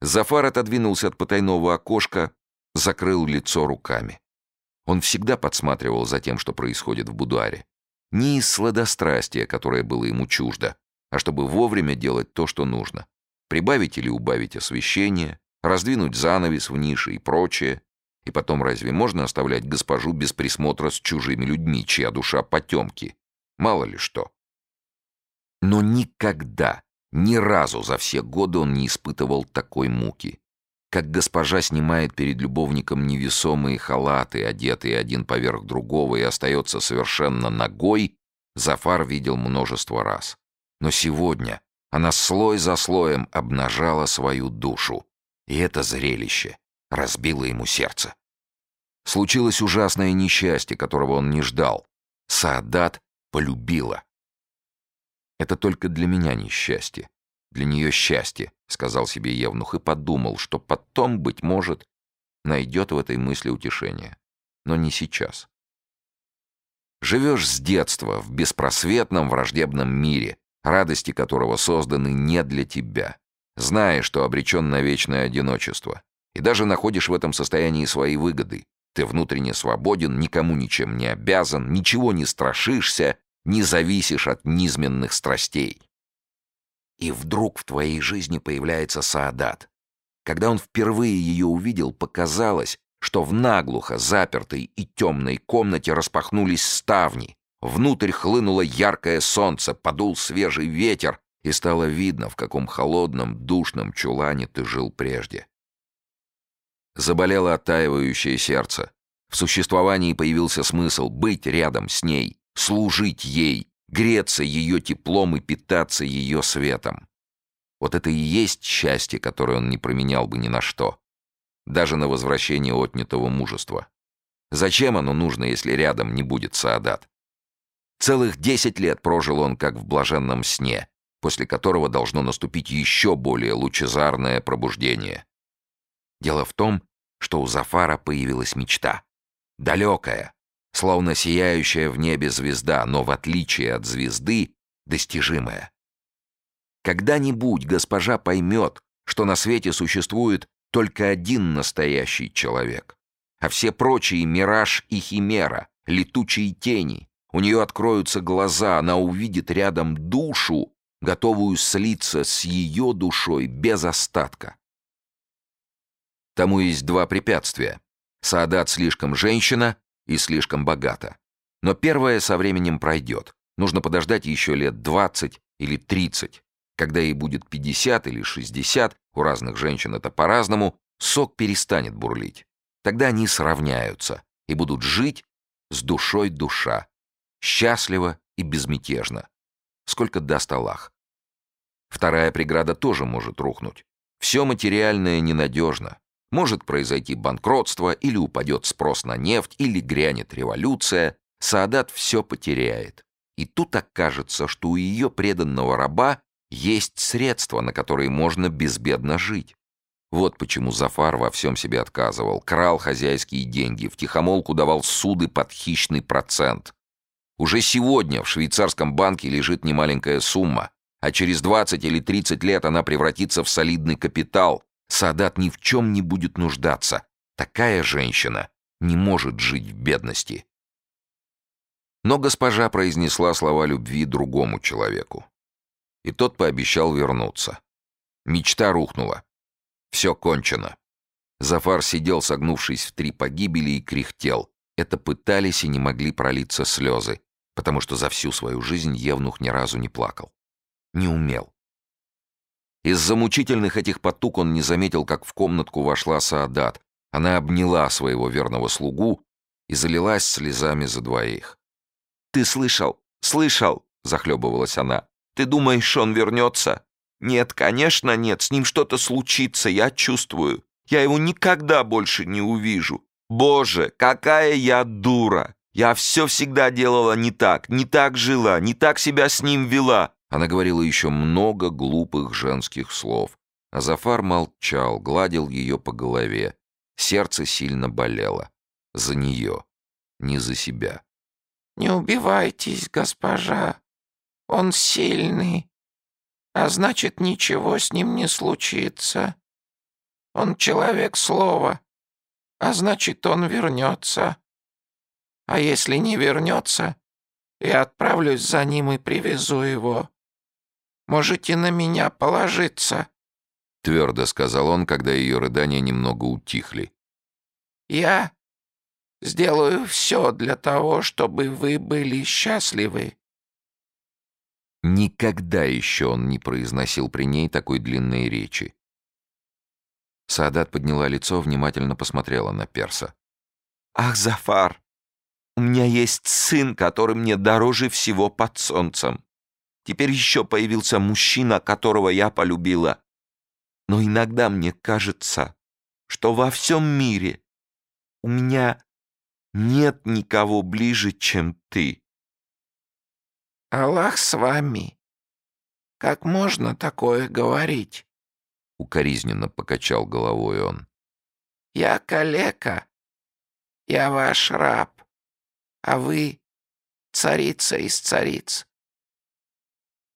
Зафар отодвинулся от потайного окошка, закрыл лицо руками. Он всегда подсматривал за тем, что происходит в будуаре. Не из сладострастия, которое было ему чуждо, а чтобы вовремя делать то, что нужно. Прибавить или убавить освещение, раздвинуть занавес в нише и прочее. И потом разве можно оставлять госпожу без присмотра с чужими людьми, чья душа потемки? Мало ли что. Но никогда, ни разу за все годы он не испытывал такой муки. Как госпожа снимает перед любовником невесомые халаты, одетые один поверх другого, и остается совершенно ногой, Зафар видел множество раз. Но сегодня она слой за слоем обнажала свою душу. И это зрелище разбило ему сердце. Случилось ужасное несчастье, которого он не ждал. Саадат полюбила. Это только для меня несчастье. Для нее счастье, сказал себе Евнух и подумал, что потом, быть может, найдет в этой мысли утешение. Но не сейчас. Живешь с детства в беспросветном враждебном мире, радости которого созданы не для тебя. Знаешь, что обречен на вечное одиночество. И даже находишь в этом состоянии свои выгоды. Ты внутренне свободен, никому ничем не обязан, ничего не страшишься, не зависишь от низменных страстей. И вдруг в твоей жизни появляется Саадат. Когда он впервые ее увидел, показалось, что в наглухо запертой и темной комнате распахнулись ставни, внутрь хлынуло яркое солнце, подул свежий ветер, и стало видно, в каком холодном, душном чулане ты жил прежде. Заболело оттаивающее сердце. В существовании появился смысл быть рядом с ней, служить ей, греться ее теплом и питаться ее светом. Вот это и есть счастье, которое он не променял бы ни на что. Даже на возвращение отнятого мужества. Зачем оно нужно, если рядом не будет Саадат? Целых десять лет прожил он как в блаженном сне, после которого должно наступить еще более лучезарное пробуждение. Дело в том, что у Зафара появилась мечта. Далекая, словно сияющая в небе звезда, но в отличие от звезды, достижимая. Когда-нибудь госпожа поймет, что на свете существует только один настоящий человек, а все прочие — мираж и химера, летучие тени. У нее откроются глаза, она увидит рядом душу, готовую слиться с ее душой без остатка. Тому есть два препятствия. Саадат слишком женщина и слишком богата. Но первое со временем пройдет. Нужно подождать еще лет 20 или 30. Когда ей будет 50 или 60, у разных женщин это по-разному, сок перестанет бурлить. Тогда они сравняются и будут жить с душой душа, счастливо и безмятежно. Сколько даст Аллах. Вторая преграда тоже может рухнуть. Все материальное ненадежно. Может произойти банкротство, или упадет спрос на нефть, или грянет революция. Саадат все потеряет. И тут окажется, что у ее преданного раба есть средства, на которые можно безбедно жить. Вот почему Зафар во всем себе отказывал, крал хозяйские деньги, втихомолку давал суды под хищный процент. Уже сегодня в швейцарском банке лежит немаленькая сумма, а через 20 или 30 лет она превратится в солидный капитал, Садат ни в чем не будет нуждаться. Такая женщина не может жить в бедности. Но госпожа произнесла слова любви другому человеку. И тот пообещал вернуться. Мечта рухнула. Все кончено. Зафар сидел, согнувшись в три погибели, и кряхтел. Это пытались и не могли пролиться слезы, потому что за всю свою жизнь Евнух ни разу не плакал. Не умел. Из-за мучительных этих потуг он не заметил, как в комнатку вошла Саадат. Она обняла своего верного слугу и залилась слезами за двоих. «Ты слышал? Слышал?» — захлебывалась она. «Ты думаешь, он вернется?» «Нет, конечно нет, с ним что-то случится, я чувствую. Я его никогда больше не увижу. Боже, какая я дура! Я все всегда делала не так, не так жила, не так себя с ним вела. Она говорила еще много глупых женских слов. А Зафар молчал, гладил ее по голове. Сердце сильно болело. За нее, не за себя. «Не убивайтесь, госпожа. Он сильный. А значит, ничего с ним не случится. Он человек слова, а значит, он вернется. А если не вернется, я отправлюсь за ним и привезу его. Можете на меня положиться», — твердо сказал он, когда ее рыдания немного утихли. «Я сделаю все для того, чтобы вы были счастливы». Никогда еще он не произносил при ней такой длинной речи. Саадат подняла лицо, внимательно посмотрела на Перса. «Ах, Зафар, у меня есть сын, который мне дороже всего под солнцем. Теперь еще появился мужчина, которого я полюбила. Но иногда мне кажется, что во всем мире у меня нет никого ближе, чем ты». «Аллах с вами. Как можно такое говорить?» Укоризненно покачал головой он. «Я калека. Я ваш раб. А вы царица из цариц.